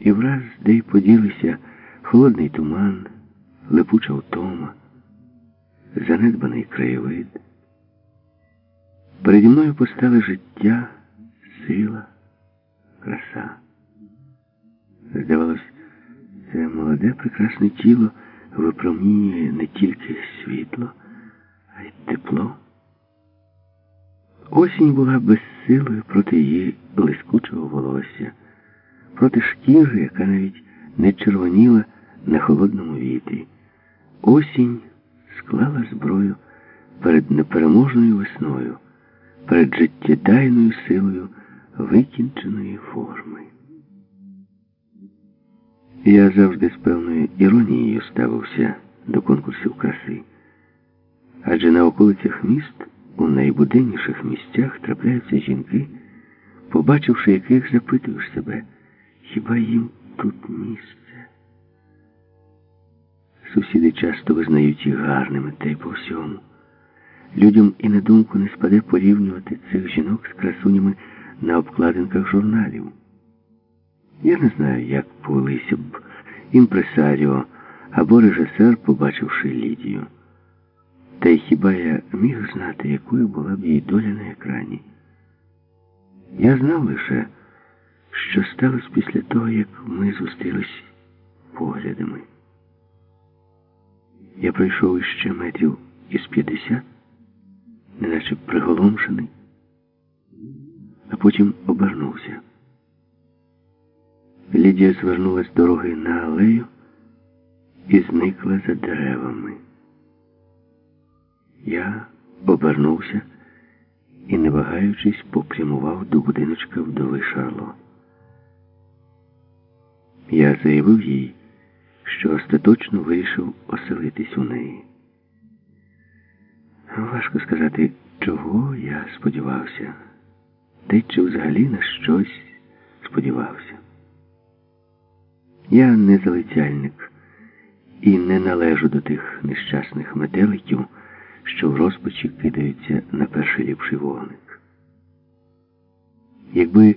І враз де й поділися холодний туман, липуча втома, занедбаний краєвид. Переді мною постали життя, сила, краса. Здавалось, це молоде, прекрасне тіло випромінює не тільки світло, а й тепло. Осінь була безсилою проти її блискучого волосся, проти шкіри, яка навіть не червоніла на холодному вітрі. Осінь склала зброю перед непереможною весною, перед життєдайною силою викінченої форми. Я завжди з певною іронією ставився до конкурсів краси, адже на околицях міст, у найбуденніших місцях трапляються жінки, побачивши яких запитуєш себе, хіба їм тут місце? Сусіди часто визнають їх гарними та й по всьому. Людям і на думку не спаде порівнювати цих жінок з красунями на обкладинках журналів. Я не знаю, як повелися б імпресаріо або режисер, побачивши Лідію. Та й хіба я міг знати, якою була б її доля на екрані? Я знав лише, що сталося після того, як ми зустрілись поглядами. Я пройшов іще метрів із п'ятдесят, неначе приголомшений, а потім обернувся. Лідія звернула з дороги на алею і зникла за деревами. Я обернувся і, не вагаючись, попрямував до будиночка вдови Шарло. Я заявив їй, що остаточно вирішив оселитись у неї. Важко сказати, чого я сподівався, та й чи взагалі на щось сподівався. Я не залицяльник і не належу до тих нещасних метеликів, що в розпачі кидаються на перший ліпший вогник. Якби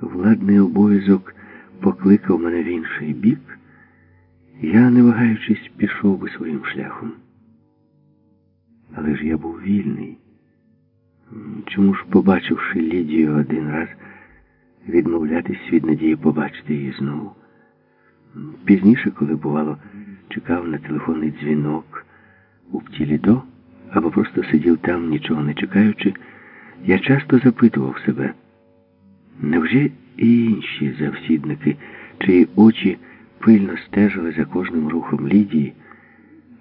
владний обов'язок покликав мене в інший бік, я, не вагаючись, пішов би своїм шляхом. Але ж я був вільний. Чому ж, побачивши Лідію один раз, відмовлятись від надії побачити її знову? Пізніше, коли, бувало, чекав на телефонний дзвінок у птілі до, або просто сидів там, нічого не чекаючи, я часто запитував себе, невже і інші завсідники, чиї очі пильно стежили за кожним рухом Лідії,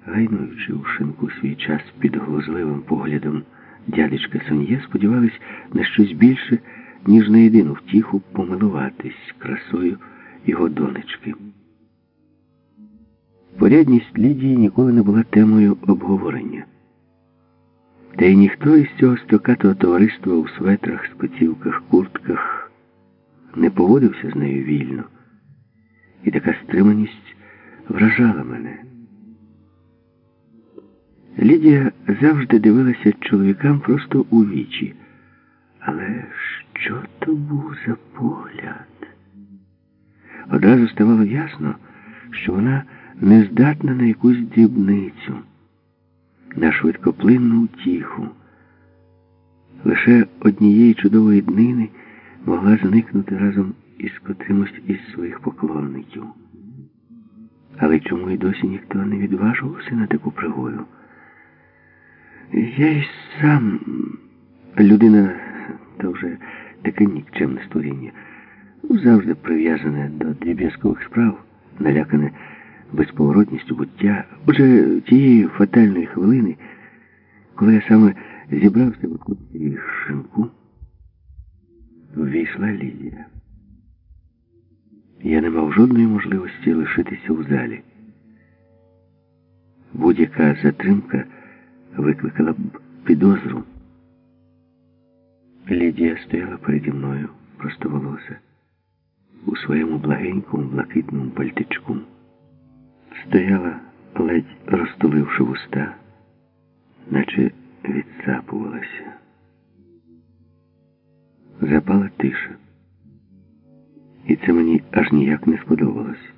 гайнуючи у шинку свій час під глузливим поглядом дядечка Сон'є, сподівались на щось більше, ніж на єдину втіху помилуватись красою його донечки. Порядність Лідії ніколи не була темою обговорення. Та й ніхто із цього стокатого товариства у светрах, спецівках, куртках не поводився з нею вільно. І така стриманість вражала мене. Лідія завжди дивилася чоловікам просто у вічі. Але що то був за погляд? Одразу ставало ясно, що вона не здатна на якусь дрібницю, на швидкоплинну утіху. Лише однієї чудової днини могла зникнути разом із котримось із своїх поклонників. Але чому й досі ніхто не відважувався на таку пригою? Я й сам людина, то вже таке нікчемне створіння, завжди прив'язане до дріб'язкових справ, налякане безповоротністю буття. Отже, тієї фатальної хвилини, коли я саме зібрався в шинку, ввійшла Лідія. Я не мав жодної можливості лишитися у залі. Будь-яка затримка викликала б підозру. Лідія стояла переді мною простоволоса у своєму благенькому блакитному пальтичку. Стояла, ледь розтуливши вуста, наче відсапувалася. Запала тиша. І це мені аж ніяк не сподобалось.